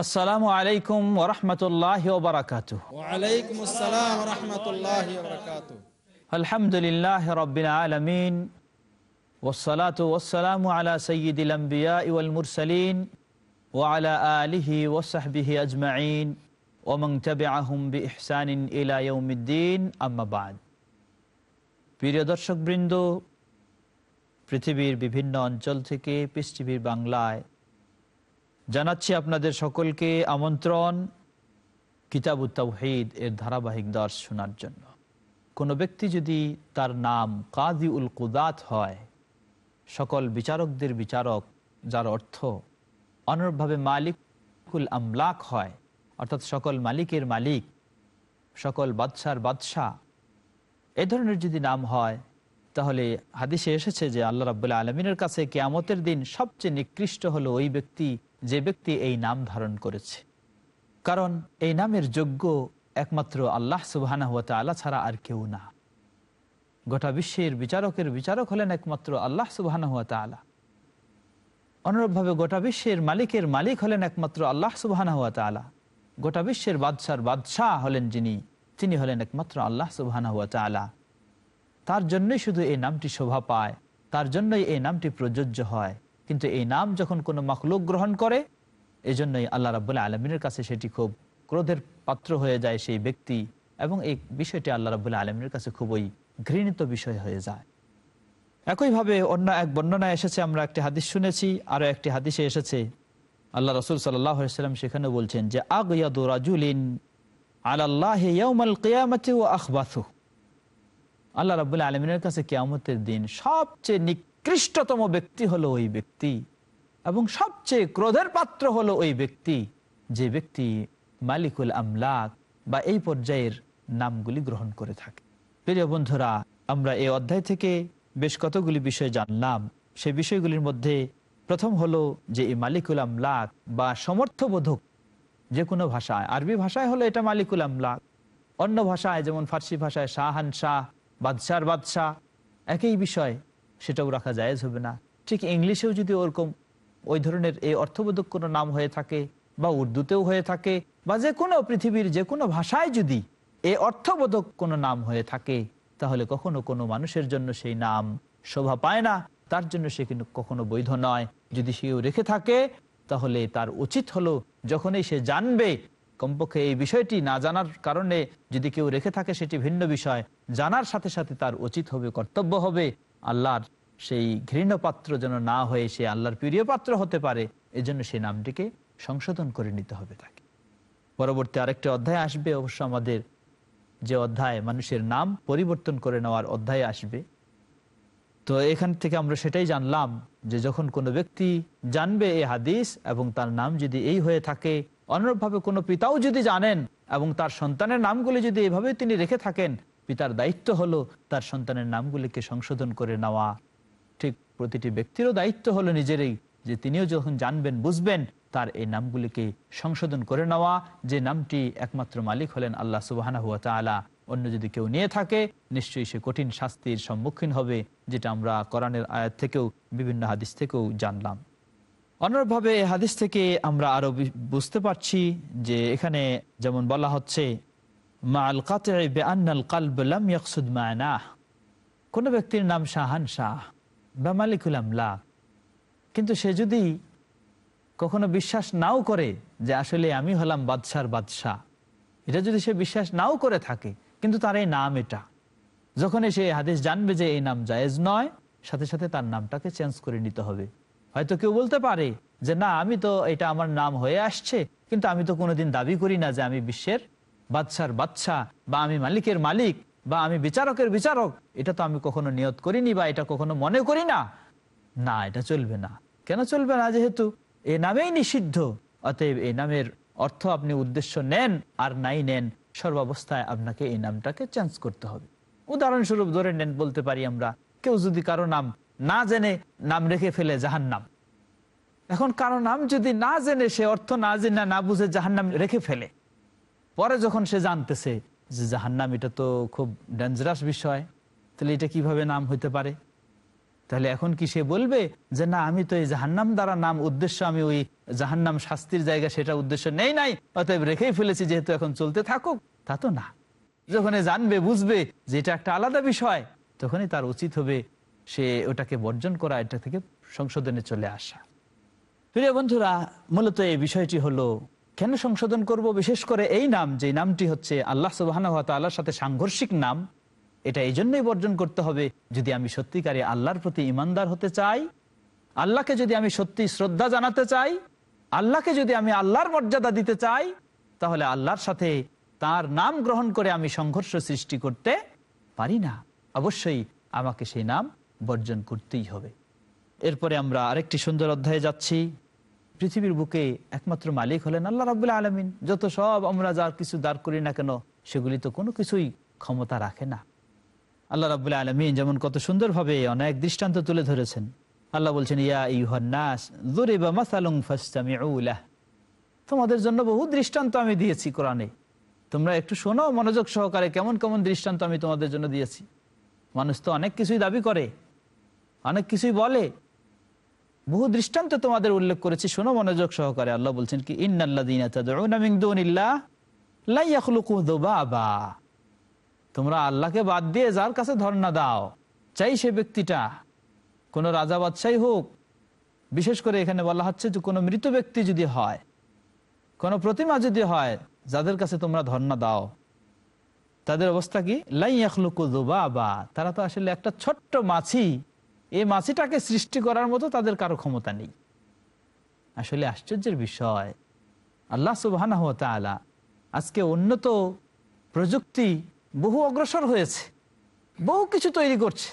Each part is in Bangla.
আসসালামু আলাইকুম ওরহমতুল্লাহ ওবরাকাত ওয়ালাইকুম আসসালাম রহমতুল্লাহ বরকাত আলহামদুলিল্লাহ রবিন আলমিন ওসালাম আলা সঈদুল আম্বিয়া ইউল মুরসলিন ওয়ালা আলিহি ওসাহবিহি আজমাইন ওমং তবে আহম বি ইহসানিন ইলা ইয়ৌমিদ্দিন আম্মাবাদ প্রিয় দর্শকবৃন্দ পৃথিবীর বিভিন্ন অঞ্চল থেকে পৃথিবীর বাংলায় জানাচ্ছি আপনাদের সকলকে আমন্ত্রণ কিতাব তাওহিদ এর ধারাবাহিক দর্শ শোনার জন্য। কোনো ব্যক্তি যদি তার নাম কাদি উল কুদাত হয়, সকল বিচারকদের বিচারক যার অর্থ অনুরূপভাবে মালিকুল আমলাক হয়, অর্থাৎ সকল মালিকের মালিক, সকল বাদশার বাদশাহ, এ ধরনের যদি নাম হয়, তাহলে হাদিসে এসেছে যে আল্লাহ রাবুল্লাহ আলমিনের কাছে কেয়ামতের দিন সবচেয়ে নিকৃষ্ট হলো ওই ব্যক্তি যে ব্যক্তি এই নাম ধারণ করেছে। কারণ এই নামের যোগ্য একমাত্র আল্লাহ সুবাহ আল্লাহ ছাড়া আর কেউ না। গোটা বিশ্বের বিচারকের বিচারক হলেন একমাত্র আল্লাহ সুবাহ অনুরূপভাবে গোটা বিশ্বের মালিকের মালিক হলেন একমাত্র আল্লাহ সুবাহ গোটা বিশ্বের বাদশার বাদশাহ হলেন যিনি, তিনি হলেন একমাত্র আল্লাহ সুবাহ তার জন্যই শুধু এই নামটি শোভা পায়, তার জন্যই এই নামটি প্রযোজ্য হয়। কিন্তু এই নাম যখন কোনো মখলুক গ্রহণ করে এই জন্যই আল্লাহ রাবুল্লাহ আলমিনের কাছে সেটি খুব ক্রোধের পাত্র হয়ে যায় সেই ব্যক্তি এবং এই বিষয়টি আল্লাহ রাবুল্লাহ আলমিনের কাছে খুবই ঘৃণিত বিষয় হয়ে যায়। একইভাবে অন্য এক বর্ণনায় এসেছে, আমরা একটি হাদিস শুনেছি আরও একটি হাদিসে এসেছে। আল্লাহ রসুল সাল্লাম সেখানে বলছেন যে, আগয়াদু রাজুলিন আল্লাহ আল্লাহ রাবুল্লাহ আলমিনের কাছে কেয়ামতের দিন সবচেয়ে নিকৃষ্টতম ব্যক্তি হলো ওই ব্যক্তি এবং সবচেয়ে ক্রোধের পাত্র হলো ওই ব্যক্তি, যে ব্যক্তি মালিকুল আমলাক বা এই পর্যায়ের নামগুলি গ্রহণ করে থাকে। প্রিয় বন্ধুরা, আমরা এই অধ্যায় থেকে বেশ কতগুলি বিষয় জানলাম। সেই বিষয়গুলির মধ্যে প্রথম হলো যে এই মালিকুল আমলাক বা সমর্থবোধক যে কোনো ভাষায়, আরবি ভাষায় হলো এটা মালিকুল আমলাক। অন্য ভাষায় যেমন ফার্সি ভাষায় শাহান শাহ, বাদশার বাদশাহ, একই বিষয় সেটাও রাখা জায়েজ হবে না। ঠিক ইংলিশেও যদি ওরকম ওই ধরনের এই অর্থবোধক কোনো নাম হয়ে থাকে বা উর্দুতেও হয়ে থাকে বা যে কোনো পৃথিবীর যে কোনো ভাষায় যদি এ অর্থবোধক কোনো নাম হয়ে থাকে, তাহলে কখনো কোনো মানুষের জন্য সেই নাম শোভা পায় না। তার জন্য সে কিন্তু কখনো বৈধ নয়। যদি সেও রেখে থাকে, তাহলে তার উচিত হলো যখনই সে জানবে, কমপক্ষে এই বিষয়টি না জানার কারণে যদি কেউ রেখে থাকে সেটি ভিন্ন বিষয়। জানার সাথে সাথে তার উচিত হবে, কর্তব্য হবে আল্লাহর সেই ঘৃণ পাত্র যেন না হয়ে সে আল্লাহর প্রিয় পাত্র হতে পারে, এজন্য সেই নামটিকে সংশোধন করে নিতে হবে তাকে। পরবর্তী আরেকটি অধ্যায় আসবে, অবশ্য আমাদের যে অধ্যায় মানুষের নাম পরিবর্তন করে নেওয়ার অধ্যায় আসবে। তো এখান থেকে আমরা সেটাই জানলাম যে যখন কোনো ব্যক্তি জানবে এই হাদিস এবং তার নাম যদি এই হয়ে থাকে অনুরূপভাবে কোনো পিতাও যদি জানেন এবং তার সন্তানের নামগুলি যদি এভাবে তিনি রেখে থাকেন, পিতার দায়িত্ব হলো তার সন্তানের নামগুলিকে সংশোধন করে নেওয়া। প্রতিটি ব্যক্তিরও দায়িত্ব হলো নিজেরই, যে তিনিও যখন জানবেন, বুঝবেন, তার এই নামগুলিকে সংশোধন করে নেওয়া, যে নামটি একমাত্র মালিক হলেন আল্লাহ সুবাহানা হুয়া তালা অন্য যদি কেউ নিয়ে থাকে, নিশ্চয়ই সে কঠিন শাস্তির সম্মুখীন হবে, যেটা আমরা কোরআনের আয়াত থেকেও, বিভিন্ন হাদিস থেকেও জানলাম। অনুরূপভাবে হাদিস থেকে আমরা আরও বুঝতে পারছি যে এখানে যেমন বলা হচ্ছে কোন ব্যক্তির নাম শাহান শাহ। বা মালিকুল আমলা কিন্তু সে যদি কখনো বিশ্বাস নাও করে যে আসলে আমি হলাম বাদশার বাদশাহ, এটা যদি সে বিশ্বাস নাও করে থাকে, কিন্তু তার এই নাম এটা। যখন সে হাদিস জানবে যে এই নাম জায়েজ নয়, সাথে সাথে তার নামটাকে চেঞ্জ করে নিতে হবে। হয়তো কেউ বলতে পারে যে, না, আমি তো এটা আমার নাম হয়ে আসছে, কিন্তু আমি তো কোনোদিন দাবি করি না যে আমি বিশ্বের বাদশার বাদশাহ বা আমি মালিকের মালিক। বা আমি বিচারকের বিচারক, এটা তো আমি কখনো নিয়ত করিনি বা এটা কখনো মনে করি না। না, এটা চলবে না। কেন চলবে না? যেহেতু এ নামেই নিষিদ্ধ। অতএব এই নামের অর্থ আপনি উদ্দেশ্য নেন আর নাই নেন, সর্বাবস্থায় আপনাকে এই নামটাকে চেঞ্জ করতে হবে। উদাহরণস্বরূপ ধরে নেন, বলতে পারি আমরা, কেউ যদি কারও নাম না জেনে নাম রেখে ফেলে জাহান নাম এখন কারও নাম যদি না জেনে সে অর্থ না জেনে না বুঝে জাহান নাম রেখে ফেলে, পরে যখন সে জানতেছে যে জাহান নাম এটা তো খুব ডেঞ্জারাস বিষয়। তাহলে এটা কীভাবে নাম হইতে পারে? তাহলে এখন কি সে বলবে যে, না, আমি তো এই জাহান্নাম দ্বারা নাম, উদ্দেশ্য আমি ওই জাহান্নাম শাস্তির জায়গা সেটা উদ্দেশ্য নেই নাই, অতএব রেখেই ফেলেছি, যেহেতু এখন চলতে থাকুক। তা তো না। যখন জানবে, বুঝবে যে এটা একটা আলাদা বিষয়, তখনই তার উচিত হবে সে ওটাকে বর্জন করা, এটা থেকে সংশোধনে চলে আসা। প্রিয় বন্ধুরা, মূলত এই বিষয়টি হলো কেন সংশোধন করব? বিশেষ করে এই নাম, যে নামটি হচ্ছে আল্লাহ সুবাহ আল্লাহর সাথে সাংঘর্ষিক নাম, এটা এই জন্যই বর্জন করতে হবে, যদি আমি সত্যিকারে আল্লাহর প্রতি ইমানদার হতে চাই, আল্লাহকে যদি আমি সত্যি শ্রদ্ধা জানাতে চাই, আল্লাহকে যদি আমি আল্লাহর মর্যাদা দিতে চাই, তাহলে আল্লাহর সাথে তার নাম গ্রহণ করে আমি সংঘর্ষ সৃষ্টি করতে পারি না। অবশ্যই আমাকে সেই নাম বর্জন করতেই হবে। এরপরে আমরা আরেকটি সুন্দর অধ্যায়ে যাচ্ছি। পৃথিবীর বুকে একমাত্র মালিক হলেন আল্লাহ রাবুল্লাহ আলমিন। যত সব আমরা যার কিছু দাঁড় করি না কেন, সেগুলি তো কোনো কিছুই ক্ষমতা রাখে না। আল্লাহ রাবুল্লাহ আলমিন যেমন কত সুন্দরভাবে অনেক দৃষ্টান্ত তুলে ধরেছেন। আল্লাহ বলছেন, ইয়া ইহান্নাস দুরিবা মাসালুং ফাস্তামিউলাহ তোমাদের জন্য বহু দৃষ্টান্ত আমি দিয়েছি কোরআনে। তোমরা একটু শোনো, মনোযোগ সহকারে কেমন কেমন দৃষ্টান্ত আমি তোমাদের জন্য দিয়েছি। মানুষ তো অনেক কিছুই দাবি করে, অনেক কিছুই বলে বহু দৃষ্টান্ত তোমাদের উল্লেখ করেছি। শোনো মনোযোগ সহকারে আল্লাহ বলছেন কি তোমরা আল্লাহকে বাদ দিয়ে যার কাছে ধর্ণা দাও, চাই সে ব্যক্তিটা। কোন রাজা বাদশাই হোক, বিশেষ করে এখানে বলা হচ্ছে যে কোনো মৃত ব্যক্তি যদি হয়, কোন প্রতিমা যদি হয়, যাদের কাছে তোমরা ধর্ণা দাও। তাদের অবস্থা কি? লাইয়াখলুকু দোবা বা তারা তো আসলে একটা ছোট্ট মাছি। এই মাছিটাকে সৃষ্টি করার মতো তাদের কারও ক্ষমতা নেই। আসলে আশ্চর্যের বিষয়, আল্লাহ সুবাহ আজকে উন্নত প্রযুক্তি বহু অগ্রসর হয়েছে, বহু কিছু তৈরি করছে।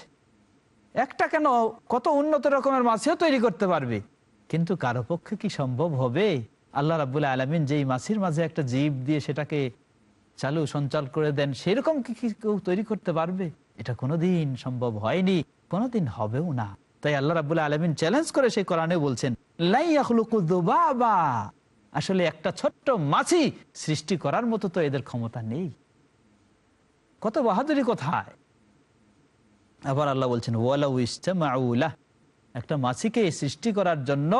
একটা কেন কত উন্নত রকমের মাছিও তৈরি করতে পারবে? কিন্তু কারও পক্ষে কি সম্ভব হবে? আল্লাহ রাবুল্লাহ আলমিন যেই মাছির মাঝে একটা জীব দিয়ে সেটাকে চালু, সঞ্চাল করে দেন, সেরকম কি কি কেউ তৈরি করতে পারবে? এটা কোনোদিন সম্ভব হয়নি। কোনোদিন হবেও না। তাই আল্লাহ রাবুল্লাহ আলমিন চ্যালেঞ্জ করে সেই কোরআনে বলছেন আসলে একটা ছোট্ট মাছি সৃষ্টি করার মতো তো এদের ক্ষমতা নেই। কত বাহাদুরি কোথায়? আবার আল্লাহ বলছেন একটা মাছিকে সৃষ্টি করার জন্য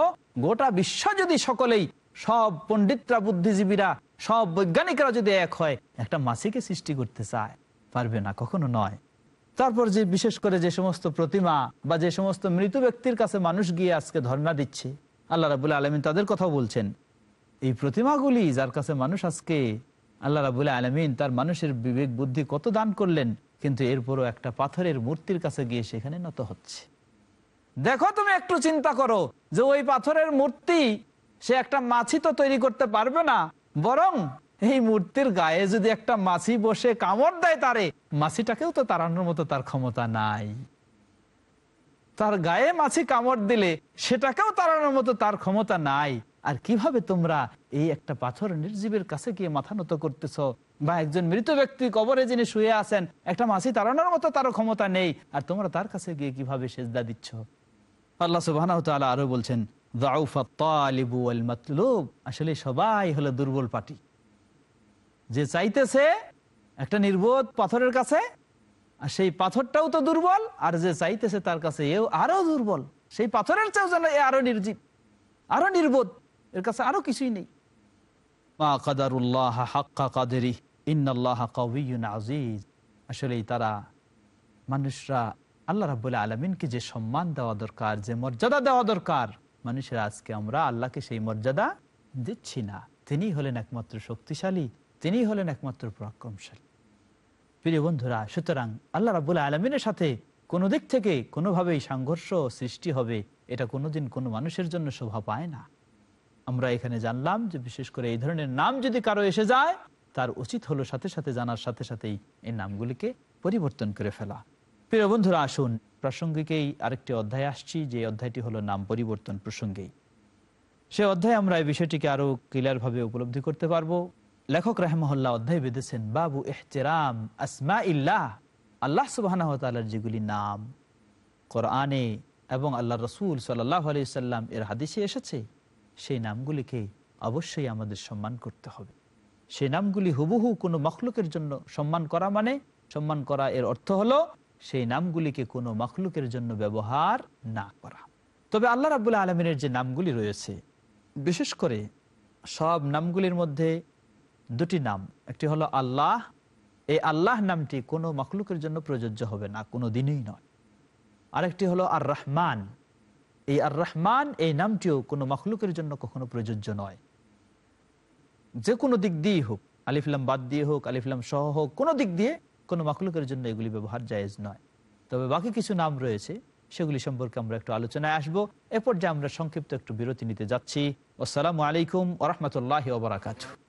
গোটা বিশ্ব যদি সকলেই, সব পণ্ডিতরা, বুদ্ধিজীবীরা, সব বৈজ্ঞানিকরা যদি এক হয়, একটা মাছিকে সৃষ্টি করতে চায়, পারবে না, কখনো নয়। তারপর যে বিশেষ করে যে সমস্ত প্রতিমা বা যে সমস্ত মৃত ব্যক্তির কাছে মানুষ গিয়ে আজকে ধর্ণা দিচ্ছে, আল্লাহ রাবুল্লাহ আলমিন তাদের কথা বলছেন। এই প্রতিমাগুলি যার কাছে মানুষ আজকে, আল্লাহ রাবুল্লাহ আলমিন তার মানুষের বিবেক, বুদ্ধি কত দান করলেন, কিন্তু এরপরও একটা পাথরের মূর্তির কাছে গিয়ে সেখানে নত হচ্ছে। দেখো তুমি একটু চিন্তা করো যে ওই পাথরের মূর্তি সে একটা মাছি তো তৈরি করতে পারবে না, বরং এই মূর্তির গায়ে যদি একটা মাছি বসে কামড় দেয় তারে, মাছিটাকেও তো তাড়ানোর মতো তার ক্ষমতা নাই। তার গায়ে মাছি কামড় দিলে সেটাকেও তাড়ানোর মতো তার ক্ষমতা নাই। আর কীভাবে তোমরা এই একটা পাথর নির্জীবের কাছে গিয়ে মাথা নত করতেছ? বা একজন মৃত ব্যক্তি কবরে যিনি শুয়ে আছেন, একটা মাছি তাড়ানোর মতো তারও ক্ষমতা নেই। আর তোমরা তার কাছে গিয়ে কীভাবে সেজদা দিচ্ছ? আল্লাহ সুবাহ আরও বলছেন আসলে সবাই হলো দুর্বল পার্টি যে চাইতেছে একটা নির্বোধ পাথরের কাছে, আর সেই পাথরটাও তো দুর্বল, আর যে চাইতেছে তার কাছে এও আরও দুর্বল। সেই পাথরের চেয়েও যেন এ আরও নির্জীব, আরও নির্বোধ, এর কাছে আরও কিছুই নেই। আসলেই তারা, মানুষরা আল্লাহ রাবুল্লাহ আলমিনকে যে সম্মান দেওয়া দরকার, যে মর্যাদা দেওয়া দরকার, মানুষের আজকে আমরা আল্লাহকে সেই মর্যাদা দিচ্ছি না। তিনি হলেন একমাত্র শক্তিশালী তিনি হলেন একমাত্র পরাক্রমশালী। প্রিয় বন্ধুরা, সুতরাং আল্লাহ রাবুল্লাহ আলমিনের সাথে কোনো দিক থেকে কোনোভাবেই সংঘর্ষ সৃষ্টি হবে, এটা কোনোদিন কোনো মানুষের জন্য শোভা পায় না। আমরা এখানে জানলাম যে বিশেষ করে এই ধরনের নাম যদি কারও এসে যায়, তার উচিত হলো সাথে সাথে জানার সাথে সাথেই এই নামগুলিকে পরিবর্তন করে ফেলা। প্রিয় বন্ধুরা, আসুন প্রাসঙ্গিকেই আরেকটি অধ্যায় আসছি, যে অধ্যায়টি হলো নাম পরিবর্তন প্রসঙ্গেই। সে অধ্যায়ে আমরা এই বিষয়টিকে আরও ক্লিয়ার ভাবে উপলব্ধি করতে পারব। লেখক রাহমহল্লা অধ্যায় বেঁধেছেন, বাবু এহতেরাম আসমা ইল্লাহ আল্লাহ সুবাহ যেগুলি নাম, কোরআনে এবং আল্লাহ রসুল সাল্লাহ আলি সাল্লাম এর হাদিসে এসেছে, সেই নামগুলিকে অবশ্যই আমাদের সম্মান করতে হবে। সেই নামগুলি হুবহু কোনো মখলুকের জন্য সম্মান করা মানে সম্মান করা এর অর্থ হলো, সেই নামগুলিকে কোনো মখলুকের জন্য ব্যবহার না করা। তবে আল্লাহ রাবুল্লাহ আলমিনের যে নামগুলি রয়েছে, বিশেষ করে সব নামগুলির মধ্যে দুটি নাম, একটি হলো আল্লাহ। এই আল্লাহ নামটি কোনো মখলুকের জন্য প্রযোজ্য হবে না, কোনো দিনই নয়। আরেকটি হলো আর রহমান এই আর রহমান এই নামটিও কোনো মখলুকের জন্য কখনো প্রযোজ্য নয়। যে কোনো দিক দিয়েই হোক আলিফলাম বাদ দিয়ে হোক আলিফলাম সহ হোক, কোনো দিক দিয়ে কোনো মখলুকের জন্য এগুলি ব্যবহার জায়েজ নয়। তবে বাকি কিছু নাম রয়েছে, সেগুলি সম্পর্কে আমরা একটু আলোচনায় আসব। এরপর যে আমরা সংক্ষিপ্ত একটু বিরতি নিতে যাচ্ছি। আসসালামু আলাইকুম আহমতুল্লাহ ওবরাকাত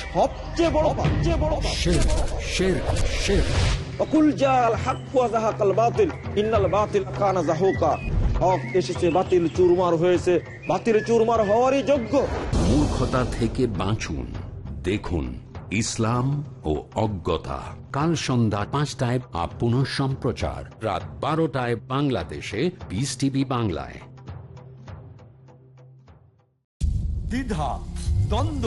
সবচেয়ে বড় সবচেয়ে বড় শের শের শের অকুল জাল হাক ওয়া বাতিল ইন্নাল বাতিল কানা যাহুকা হক এসেছে বাতিল চুরমার হয়েছে। বাতিল চুরমার হওয়ারই যোগ্য। মূর্খতা থেকে বাঁচুন দেখুন ইসলাম ও অজ্ঞতা। কাল সন্ধ্যা পাঁচটায় আপ পুনঃ সম্প্রচার রাত বারোটায় বাংলাদেশে পিস টিভি বাংলায়। দ্বিধা দ্বন্দ্ব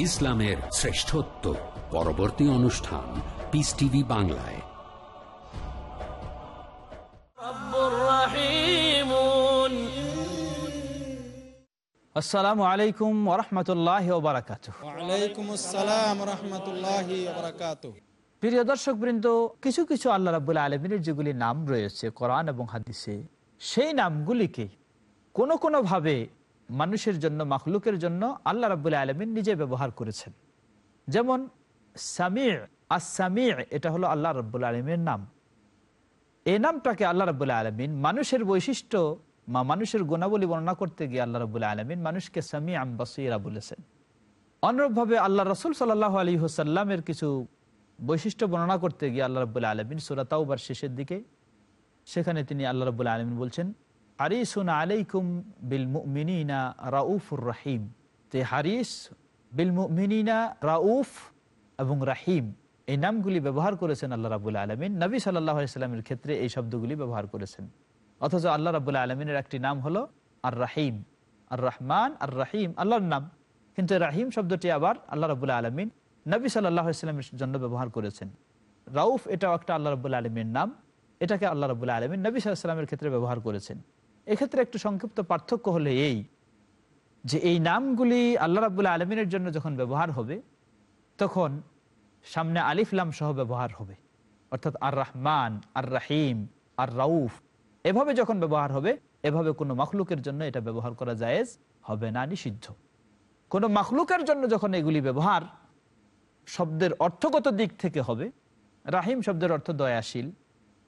ইসলামের শ্রেষ্ঠত্ব। পরবর্তী অনুষ্ঠান পিস টিভি বাংলায়। কোন আলাইকুম কিছু কিছু আল্লাহ যেগুলি নাম রয়েছে এবং হাদিসে সেই মানুষের জন্য, মাখলুকের জন্য আল্লাহ রাবুল্লাহ আলমিন নিজে ব্যবহার করেছেন। যেমন সামির আর সামির এটা হলো আল্লাহ রাবুল্লাহ আলমীর নাম। এই নামটাকে আল্লাহ রাবুল্লাহ আলমিন মানুষের বৈশিষ্ট্য বা মানুষের গুণাবলী বর্ণনা করতে গিয়ে আল্লাহ রাবুল্লাহ আলমিন মানুষকে সামি আম বাসিরা বলেছেন। অনুরূপভাবে আল্লাহ রসুল সাল্লাহ আলী হুসাল্লামের কিছু বৈশিষ্ট্য বর্ণনা করতে গিয়ে আল্লাহ রবুল্লাহ আলমিন সুরাতাউবার শেষের দিকে, সেখানে তিনি আল্লাহ রবুল্লাহ আলমিন বলছেন হারিসুন আলাইকুম বিল মিনা রাউফুর রাহিম তে হারিস বিল মিনা রাউফ এবং রাহিম এই নামগুলি ব্যবহার করেছেন আল্লাহ রাবুল্লাহ আলমিন নবী সাল্লাহ আলাইস্লামের ক্ষেত্রে এই শব্দগুলি ব্যবহার করেছেন অথচ আল্লাহ রাবুল্লাহ আলমিনের একটি নাম হলো আর রাহিম আর রহমান আর রাহিম আল্লাহর নাম কিন্তু রাহিম শব্দটি আবার আল্লাহ রাবুল্লাহ আলমিন নবী সাল্লাহ ইসলামের জন্য ব্যবহার করেছেন রাউফ এটাও একটা আল্লাহ রবুল্লা আলমীর নাম এটাকে আল্লাহ রবুল্লা আলমিন নবী সাল্লামের ক্ষেত্রে ব্যবহার করেছেন এক্ষেত্রে একটু সংক্ষিপ্ত পার্থক্য হলে এই যে এই নামগুলি আল্লাহ রাবুল্লাহ আলমিনের জন্য যখন ব্যবহার হবে, তখন সামনে আলিফলাম সহ ব্যবহার হবে। অর্থাৎ আর রহমান আর রাহিম আর রাউফ এভাবে যখন ব্যবহার হবে, এভাবে কোনো মখলুকের জন্য এটা ব্যবহার করা জায়েজ হবে না, নিষিদ্ধ। কোনো মখলুকের জন্য যখন এগুলি ব্যবহার শব্দের অর্থগত দিক থেকে হবে, রাহিম শব্দের অর্থ দয়াশীল।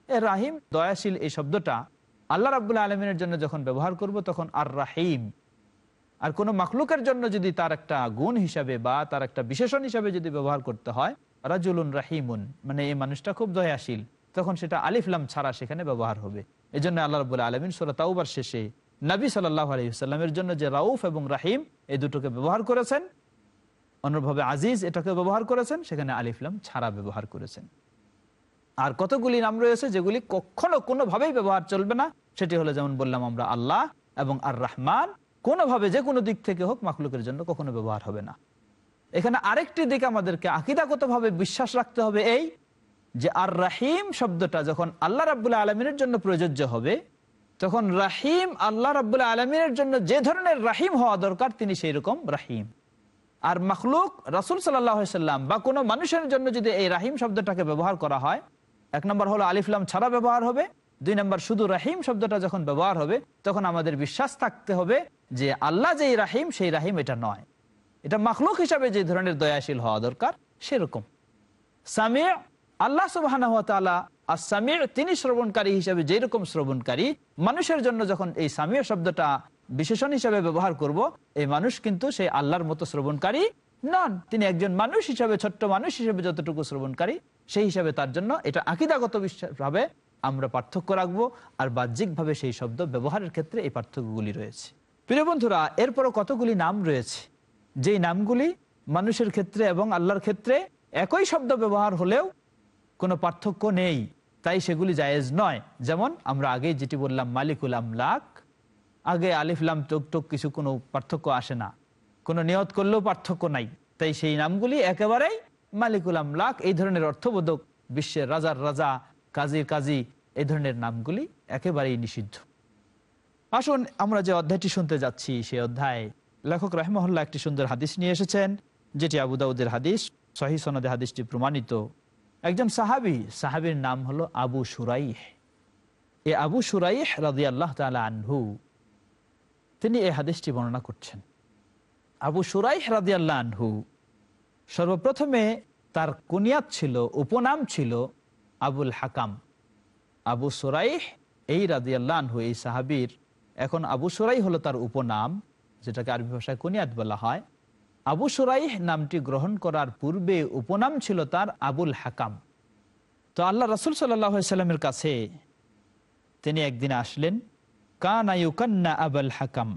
এ রাহিম, দয়াশীল এই শব্দটা আল্লাহ রাবুল্লাহ আলমিনের জন্য যখন ব্যবহার করব তখন আর রাহিম আর কোনো মাখলুকের জন্য যদি তার একটা গুণ হিসাবে বা তার একটা বিশেষণ হিসাবে যদি ব্যবহার করতে হয়, রাজুলুন রাহিমুন মানে এই মানুষটা খুব দয়াশীল, তখন সেটা আলিফলাম ছাড়া সেখানে ব্যবহার হবে। এই জন্য আল্লাহ রবুল্লাহ আলমিন সোলা তাউবার শেষে নবী সাল্লাহ আলহিসাল্লামের জন্য যে রাউফ এবং রাহিম, এই দুটোকে ব্যবহার করেছেন, অন্যভাবে আজিজ এটাকে ব্যবহার করেছেন, সেখানে আলিফলাম ছাড়া ব্যবহার করেছেন। আর কতগুলি নাম রয়েছে যেগুলি কখনো কোনোভাবেই ব্যবহার চলবে না সেটি হলো যেমন বললাম আমরা আল্লাহ এবং আর রহমান। কোনোভাবে যে কোনো দিক থেকে হোক মাখলুকের জন্য কখনো ব্যবহার হবে না। এখানে আরেকটি দিক আমাদেরকে আকিদাগতভাবে বিশ্বাস রাখতে হবে এই যে আর রাহিম শব্দটা যখন আল্লাহ রাবুল্লাহ আলমিনের জন্য প্রযোজ্য হবে, তখন রাহিম আল্লাহ রাবুল্লাহ আলমিনের জন্য যে ধরনের রাহিম হওয়া দরকার তিনি সেই রকম রাহিম। আর মখলুক রাসুল সাল্লাম বা কোনো মানুষের জন্য যদি এই রাহিম শব্দটাকে ব্যবহার করা হয়, এক নম্বর হলো আলিফলাম ছাড়া ব্যবহার হবে দুই নম্বর, শুধু রাহিম শব্দটা যখন ব্যবহার হবে, তখন আমাদের বিশ্বাস থাকতে হবে যে আল্লাহ যেই রাহিম, সেই রাহিম এটা নয়। এটা মখলুক হিসাবে যে ধরনের দয়াশীল হওয়া দরকার, সেরকম। সামিয়া আল্লাহ সুবাহ আর সামির তিনি শ্রবণকারী হিসাবে যেরকম শ্রবণকারী, মানুষের জন্য যখন এই সামিয়া শব্দটা বিশেষণ হিসাবে ব্যবহার করব, এই মানুষ কিন্তু সেই আল্লাহর মতো শ্রবণকারী নন। তিনি একজন মানুষ হিসাবে, ছোট্ট মানুষ হিসেবে যতটুকু শ্রবণকারী, সেই হিসাবে তার জন্য এটা আকিদাগত ভাবে আমরা পার্থক্য রাখব আর বাহ্যিকভাবে সেই শব্দ ব্যবহারের ক্ষেত্রে এই পার্থক্যগুলি রয়েছে। প্রিয় বন্ধুরা, এরপরও কতগুলি নাম রয়েছে? যেই নামগুলি মানুষের ক্ষেত্রে এবং আল্লাহর ক্ষেত্রে একই শব্দ ব্যবহার হলেও কোনো পার্থক্য নেই, তাই সেগুলি জায়েজ নয়। যেমন আমরা আগে যেটি বললাম, মালিকুল আমলাক, আগে আলিফলাম টোক কিছু কোনো পার্থক্য আসে না। কোনো নিয়ত করলেও পার্থক্য নাই, তাই সেই নামগুলি একেবারেই মালিকুল আমলাক, এই ধরনের অর্থবোধক বিশ্বের রাজার রাজা, কাজীর কাজী এই ধরনের নামগুলি একেবারেই নিষিদ্ধ। আসুন আমরা যে অধ্যায়টি শুনতে যাচ্ছি, সেই অধ্যায় লেখক রহমহল্লা একটি সুন্দর হাদিস নিয়ে এসেছেন, যেটি আবুদাউদের হাদিস, সহি সনদে হাদিসটি প্রমাণিত। একজন সাহাবি, সাহাবির নাম হলো আবু সুরাইহ। এ আবু সুরাইহ রাজি আল্লাহ তালা আনহু, তিনি এই হাদিসটি বর্ণনা করছেন। আবু সুরাইহ রাজি আল্লাহ আনহু সর্বপ্রথমে তার কুনিয়াত ছিল, উপনাম ছিল আবুল হাকাম। আবু সুরাইহ, এই রাজি এই সাহাবির। এখন আবু সুরাই হলো তার উপনাম, যেটাকে আরবি ভাষায় কুনিয়াত বলা হয়। আবু সুরাইহ নামটি গ্রহণ করার পূর্বে উপনাম ছিল তার আবুল হাকাম। তো আল্লাহ রসুল সাল্লামের কাছে তিনি একদিন আসলেন, কানা ইউকান্না আবুল হাকাম।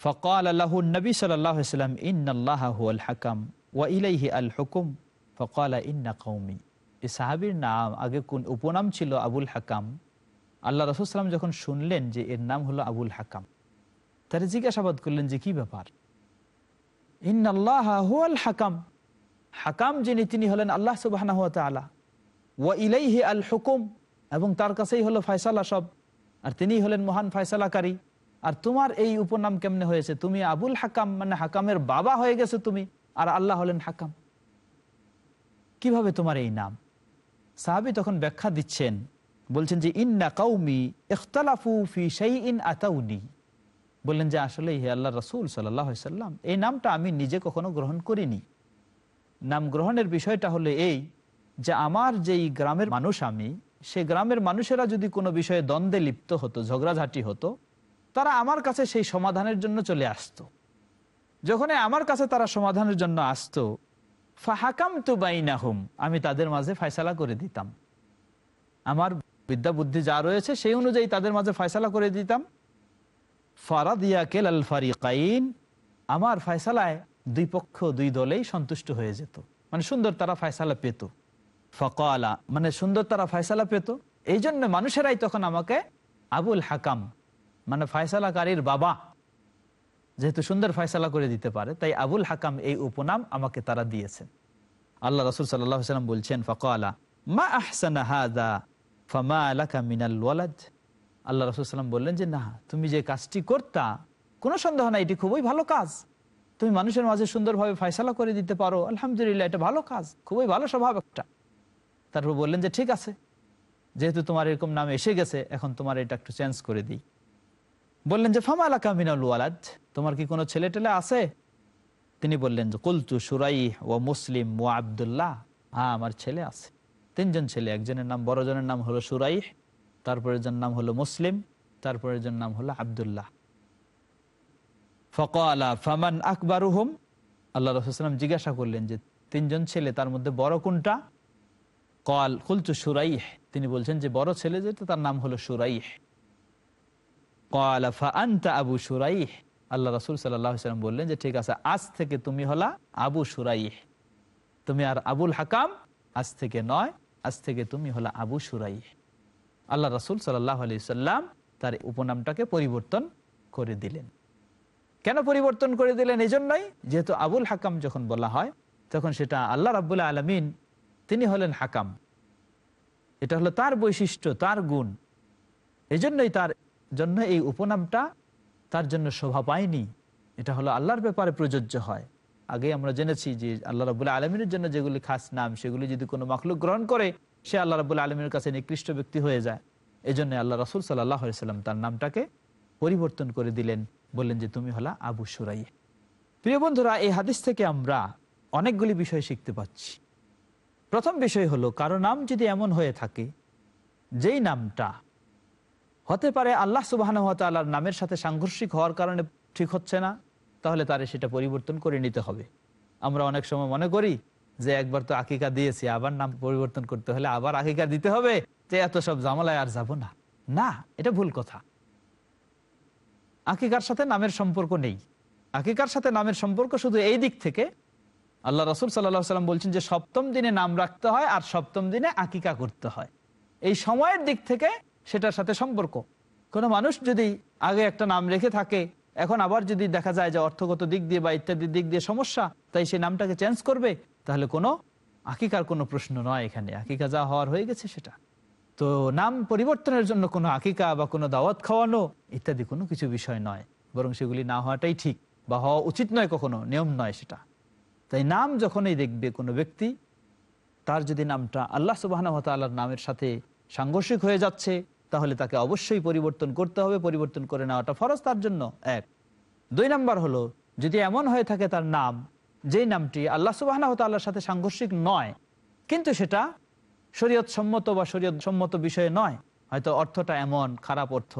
ফকাল আল্লাহ নবী সাল্লাম ইন্নআল্লাহ হাকাম, ওয়া ইলাইহি আল হুকুম। ফকাল, ইন্না কৌমি এই সাহাবির নাম, আগে কোন উপনাম ছিল আবুল হাকাম? আল্লাহ রসুল সাল্লাম যখন শুনলেন যে এর নাম হলো আবুল হাকাম, তারা জিজ্ঞাসাবাদ করলেন যে কি ব্যাপার? হাকাম। হাকাম যিনি, তিনি হলেন আল্লাহ সুবাহ ওয়া আল হুকুম। এবং তার কাছেই হলো ফয়সালা সব। আর তিনি হলেন মহান ফয়সালাকারী। আর তোমার এই উপনাম কেমনে হয়েছে? তুমি আবুল হাকাম মানে হাকামের বাবা হয়ে গেছে তুমি। আর আল্লাহ হলেন হাকাম। কীভাবে তোমার এই নাম? সাহাবি তখন ব্যাখ্যা দিচ্ছেন, বলছেন যে, ইন্না কাউমি ইখতালাফু ফি শাইইন আতাউনি। বললেন যে, আসলে হে আল্লাহ রসুল সাল্লাম, এই নামটা আমি নিজে কখনো গ্রহণ করিনি। নাম গ্রহণের বিষয়টা হলো এই যে, আমার যেই গ্রামের মানুষ আমি, সে গ্রামের মানুষেরা যদি কোনো বিষয়ে দ্বন্দ্বে লিপ্ত হতো, ঝগড়াঝাটি হতো, তারা আমার কাছে সেই সমাধানের জন্য চলে আসতো। যখন আমার কাছে তারা সমাধানের জন্য আসতো আমি তাদের মাঝে ফয়সালা করে দিতাম। আমার বিদ্যা বুদ্ধি যা রয়েছে, সেই অনুযায়ী তাদের মাঝে ফয়সালা করে দিতাম। ফারাদিয়া কেল আল ফারিকাইন, আমার ফয়সালায় দুই পক্ষ, দুই দলেই সন্তুষ্ট হয়ে যেত। মানে সুন্দর তারা ফয়সালা পেত। ফকালা মানে সুন্দর তারা ফয়সালা পেত। এই জন্য মানুষেরাই তখন আমাকে আবুল হাকাম মানে ফয়সালাকারীর বাবা যেহেতু সুন্দর ফয়সালা করে দিতে পারে, তাই আবুল হাকাম এই উপনাম আমাকে তারা দিয়েছেন। আল্লাহ রসুল সাল্লাম বলছেন মা আল্লাহ রসুলাম বললেন যে, না, তুমি যে কাজটি করতা, কোনো সন্দেহ নাই, এটি খুবই ভালো কাজ। তুমি মানুষের মাঝে সুন্দরভাবে ফয়সালা করে দিতে পারো, আলহামদুলিল্লাহ, এটা ভালো কাজ, খুবই ভালো স্বভাব একটা। তারপর বললেন যে, ঠিক আছে, যেহেতু তোমার এরকম নাম এসে গেছে, এখন তোমার এটা একটু চেঞ্জ করে দিই। বললেন যে, ফামা আলাকা মিনাল ওয়ালাদ? তোমার কি কোনো ছেলে টেলে আছে? তিনি বললেন যে কুলতু সুরাই ও মুসলিম ও আবদুল্লাহ হ্যাঁ আমার ছেলে আছে। তিনজন ছেলে, একজনের নাম, বড়জনের নাম হলো সুরাই তারপরের জন নাম হলো মুসলিম তারপরের জন নাম হলো আবদুল্লাহ। ফকালা ফামান আকবরুহম, আল্লাহ রসুলাম জিজ্ঞাসা করলেন যে, তিনজন ছেলে তার মধ্যে বড় কোনটা? কল, কুলতু সুরাইহ। তিনি বলছেন যে, বড় ছেলে যেটা তার নাম হলো সুরাইহ। কলা, ফা আবু সুরাইহ? আল্লাহ রসুল সাল্লাম বললেন যে, ঠিক আছে, আজ থেকে তুমি হলা আবু সুরাইহ। তুমি আর আবুল হাকাম, আজ থেকে নয়, আজ থেকে তুমি হলা আবু সুরাইহ। আল্লাহ রসুল সাল্লাহ আলি সাল্লাম তার উপনামটাকে পরিবর্তন করে দিলেন। কেন পরিবর্তন করে দিলেন? এই জন্যই যেহেতু আবুল হাকাম যখন বলা হয়, তখন সেটা আল্লাহ রাবুল্লাহ আলমিন, তিনি হলেন হাকাম। এটা হলো তার বৈশিষ্ট্য, তার গুণ। এই জন্যই তার জন্য এই উপনামটা তার জন্য শোভা পায়নি। এটা হলো আল্লাহর ব্যাপারে প্রযোজ্য হয়। আগে আমরা জেনেছি যে আল্লাহ রাবুল্লাহ আলমিনের জন্য যেগুলি খাস নাম, সেগুলি যদি কোনো মাখলুক গ্রহণ করে, সে আল্লাহ রাবুল্লাহ আলমীর কাছে নিকৃষ্ট ব্যক্তি হয়ে যায়। এই জন্য আল্লাহ রসুল সাল্লাহ সাল্লাম তার নামটাকে পরিবর্তন করে দিলেন। বললেন যে, তুমি হলা আবু সুরাই প্রিয় বন্ধুরা, এই হাদিস থেকে আমরা অনেকগুলি বিষয় শিখতে পাচ্ছি প্রথম বিষয় হলো, কারও নাম যদি এমন হয়ে থাকে, যেই নামটা হতে পারে আল্লাহ সুবাহ নামের সাথে সাংঘর্ষিক হওয়ার কারণে ঠিক হচ্ছে না, তাহলে তারে সেটা পরিবর্তন করে নিতে হবে। আমরা অনেক সময় মনে করি যে একবার তো আকিকা দিয়েছি, আবার নাম পরিবর্তন করতে হলে আবার আকিকা দিতে হবে, যে এত সব জামালায় আর যাব না। না, এটা ভুল কথা। আকিকার সাথে নামের সম্পর্ক নেই। আকিকার সাথে নামের সম্পর্ক শুধু এই দিক থেকে, আল্লাহ রসুল সাল্লাহ সাল্লাম বলছেন যে সপ্তম দিনে নাম রাখতে হয় আর সপ্তম দিনে আকিকা করতে হয়। এই সময়ের দিক থেকে সেটার সাথে সম্পর্ক। কোনো মানুষ যদি আগে একটা নাম রেখে থাকে, এখন আবার যদি দেখা যায় যে অর্থগত দিক দিয়ে বা ইত্যাদি দিক দিয়ে সমস্যা, তাই সেই নামটাকে চেঞ্জ করবে, তাহলে কোনো আকিকার কোনো প্রশ্ন নয় এখানে। আকিকা যা হওয়ার হয়ে গেছে সেটা। তো নাম পরিবর্তনের জন্য কোনো আকিকা বা কোনো দাওয়াত খাওয়ানো ইত্যাদি কোনো কিছু বিষয় নয়। বরং সেগুলি না হওয়াটাই ঠিক বা হওয়া উচিত নয় কখনো, নিয়ম নয় সেটা। তাই নাম যখনই দেখবে কোনো ব্যক্তি, তার যদি নামটা আল্লাহ সুবাহ নামের সাথে সাংঘর্ষিক হয়ে যাচ্ছে তাহলে তাকে অবশ্যই পরিবর্তন করতে হবে, পরিবর্তন করে নেওয়াটা ফরজ, তার জন্য এক। দুই নাম্বার হলো, যদি এমন হয়ে থাকে তার নাম, যেই নামটি আল্লাহ সুবাহ তাল্লার সাথে সাংঘর্ষিক নয়, কিন্তু সেটা শরীয়ত সম্মত বা শরীয়ত সম্মত বিষয়ে নয়, হয়তো অর্থটা এমন খারাপ অর্থ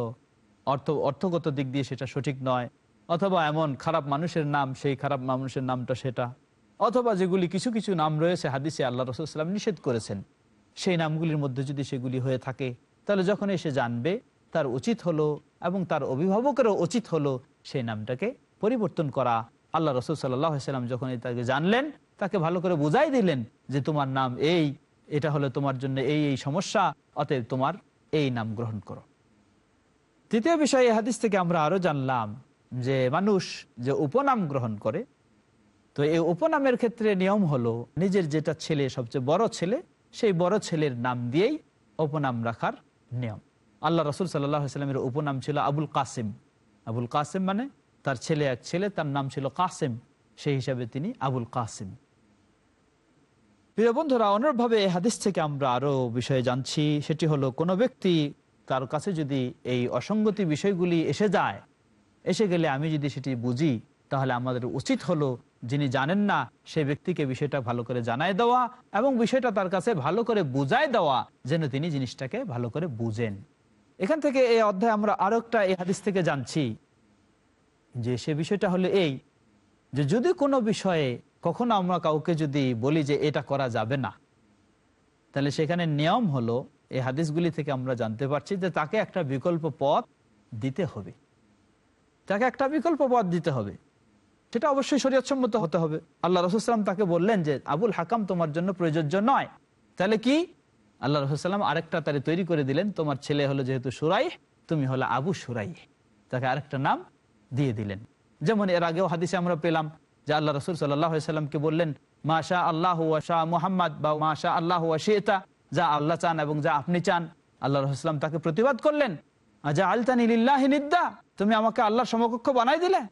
অর্থ, অর্থগত দিক দিয়ে সেটা সঠিক নয়, অথবা এমন খারাপ মানুষের নাম, সেই খারাপ মানুষের নামটা সেটা, অথবা যেগুলি কিছু কিছু নাম রয়েছে, হাদিসে আল্লাহ রসুলাম নিষেধ করেছেন, সেই নামগুলির মধ্যে যদি সেগুলি হয়ে থাকে তাহলে যখন এসে জানবে, তার উচিত হলো এবং তার অভিভাবকেরও উচিত হলো সেই নামটাকে পরিবর্তন করা। আল্লাহ রসুল সাল্লাম যখন তাকে জানলেন, তাকে ভালো করে বুঝাই দিলেন যে তোমার নাম এই, এটা হলো তোমার জন্য এই এই সমস্যা, অতএব তোমার এই নাম গ্রহণ করো। তৃতীয় বিষয়ে হাদিস থেকে আমরা আরও জানলাম যে মানুষ যে উপনাম গ্রহণ করে, তো এই উপনামের ক্ষেত্রে নিয়ম হলো নিজের যেটা ছেলে সবচেয়ে বড় ছেলে, সেই বড় ছেলের নাম দিয়েই উপনাম রাখার নিয়ম। আল্লাহ রসুল সাল্লামের উপনাম ছিল আবুল কাসিম। আবুল কাসিম মানে তার ছেলে এক ছেলে, তার নাম ছিল কাসিম। সেই হিসাবে তিনি আবুল কাসিম। প্রিয় বন্ধুরা, অনুরূপভাবে এই হাদিস থেকে আমরা আরও বিষয়ে জানছি। সেটি হলো, কোনো ব্যক্তি তার কাছে যদি এই অসঙ্গতি বিষয়গুলি এসে যায়, এসে গেলে আমি যদি সেটি বুঝি, তাহলে আমাদের উচিত হলো যিনি জানেন না, সে ব্যক্তিকে বিষয়টা ভালো করে জানায় দেওয়া এবং বিষয়টা তার কাছে ভালো করে বুঝায় দেওয়া যেন তিনি জিনিসটাকে ভালো করে বুঝেন। এখান থেকে এই অধ্যায় আমরা আরও একটা এই হাদিস থেকে জানছি যে সে বিষয়টা হলো এই যে যদি কোনো বিষয়ে কখনো আমরা কাউকে যদি বলি যে এটা করা যাবে না, তাহলে সেখানে নিয়ম হলো এই হাদিসগুলি থেকে আমরা জানতে পারছি যে তাকে একটা বিকল্প পথ দিতে হবে। তাকে একটা বিকল্প পথ দিতে হবে। সেটা অবশ্যই শরীয়তসম্মত হতে হবে। আল্লাহ রসুলাম তাকে বললেন যে, আবুল হাকাম, তোমার জন্য প্রযোজ্য নয়। তাহলে কি? আল্লাহ রসুলাম আরেকটা তারে তৈরি করে দিলেন, তোমার ছেলে হলো যেহেতু সুরাই তুমি হলো আবু সুরাই তাকে আরেকটা নাম দিয়ে দিলেন। যেমন এর আগেও হাদিসে আমরা পেলাম যে আল্লাহ রসুল সাল্লাহামকে বললেন, মাশা আল্লাহ শাহ মুহাম্মদ বা মাশা আল্লাহ শেতা, যা আল্লাহ চান এবং যা আপনি চান। আল্লাহ রসুলাম তাকে প্রতিবাদ করলেন, আজা আলতানি লিল্লাহি নিদ্দা, তুমি আমাকে আল্লাহর সমকক্ষ বানাই দিলে?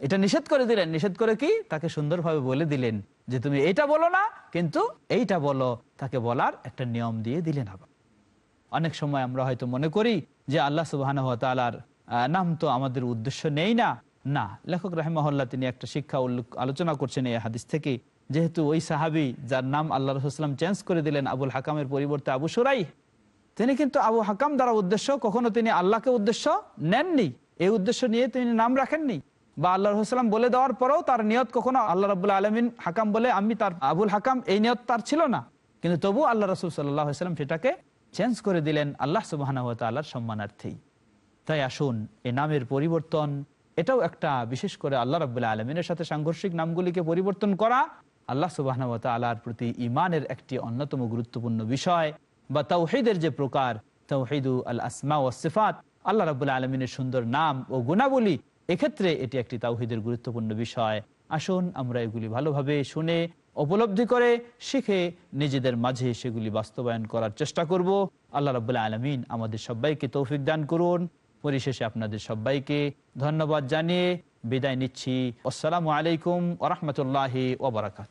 এটা নিষেধ করে দিলেন। নিষেধ করে কি? তাকে সুন্দরভাবে বলে দিলেন যে, তুমি এইটা বলো না, কিন্তু এইটা বলো। তাকে বলার একটা নিয়ম দিয়ে দিলেন আবার। অনেক সময় আমরা হয়তো মনে করি যে, আল্লাহ সুবাহ নাম তো আমাদের উদ্দেশ্য নেই না। না, লেখক রাহেমহল্লা তিনি একটা শিক্ষা উল্লেখ, আলোচনা করছেন এই হাদিস থেকে। যেহেতু ওই সাহাবি যার নাম আল্লাহ রসুলাম চেঞ্জ করে দিলেন, আবুল হাকামের পরিবর্তে আবু সুরাই, তিনি কিন্তু আবু হাকাম দ্বারা উদ্দেশ্য, কখনো তিনি আল্লাহকে উদ্দেশ্য নেননি। এই উদ্দেশ্য নিয়ে তিনি নাম রাখেননি। বা আল্লাহ রসুলাম বলে দেওয়ার পরেও তার নিয়ত কখনো আল্লাহ রবুল্লা আলমিন হাকাম বলে আমি তার আবুল হাকাম এই নিয়ত তার ছিল না। কিন্তু তবু আল্লাহ রসুল সাল্লাম সেটাকে চেঞ্জ করে দিলেন আল্লাহ সুবাহ আল্লাহর সম্মানার্থেই। তাই আসুন এই নামের পরিবর্তন, এটাও একটা বিশেষ করে আল্লাহ রবাহ আলমিনের সাথে সাংঘর্ষিক নামগুলিকে পরিবর্তন করা আল্লাহ সুবাহ আল্লাহর প্রতি ইমানের একটি অন্যতম গুরুত্বপূর্ণ বিষয় বা তাওহিদের যে প্রকার, তাওহিদু আল আসমা ও সিফাত আল্লাহ রাবুল্লাহ আলমিনের সুন্দর নাম ও গুণাবলী এক্ষেত্রে এটি একটি তাওহিদের গুরুত্বপূর্ণ বিষয়। আসুন আমরা এগুলি ভালোভাবে শুনে, উপলব্ধি করে শিখে নিজেদের মাঝে সেগুলি বাস্তবায়ন করার চেষ্টা করব। আল্লাহ রাবুল্লাহ আলমিন আমাদের সবাইকে তৌফিক দান করুন। পরিশেষে আপনাদের সবাইকে ধন্যবাদ জানিয়ে বিদায় নিচ্ছি। আসসালামু আলাইকুম ওরহমতুল্লাহ ওবরাকাত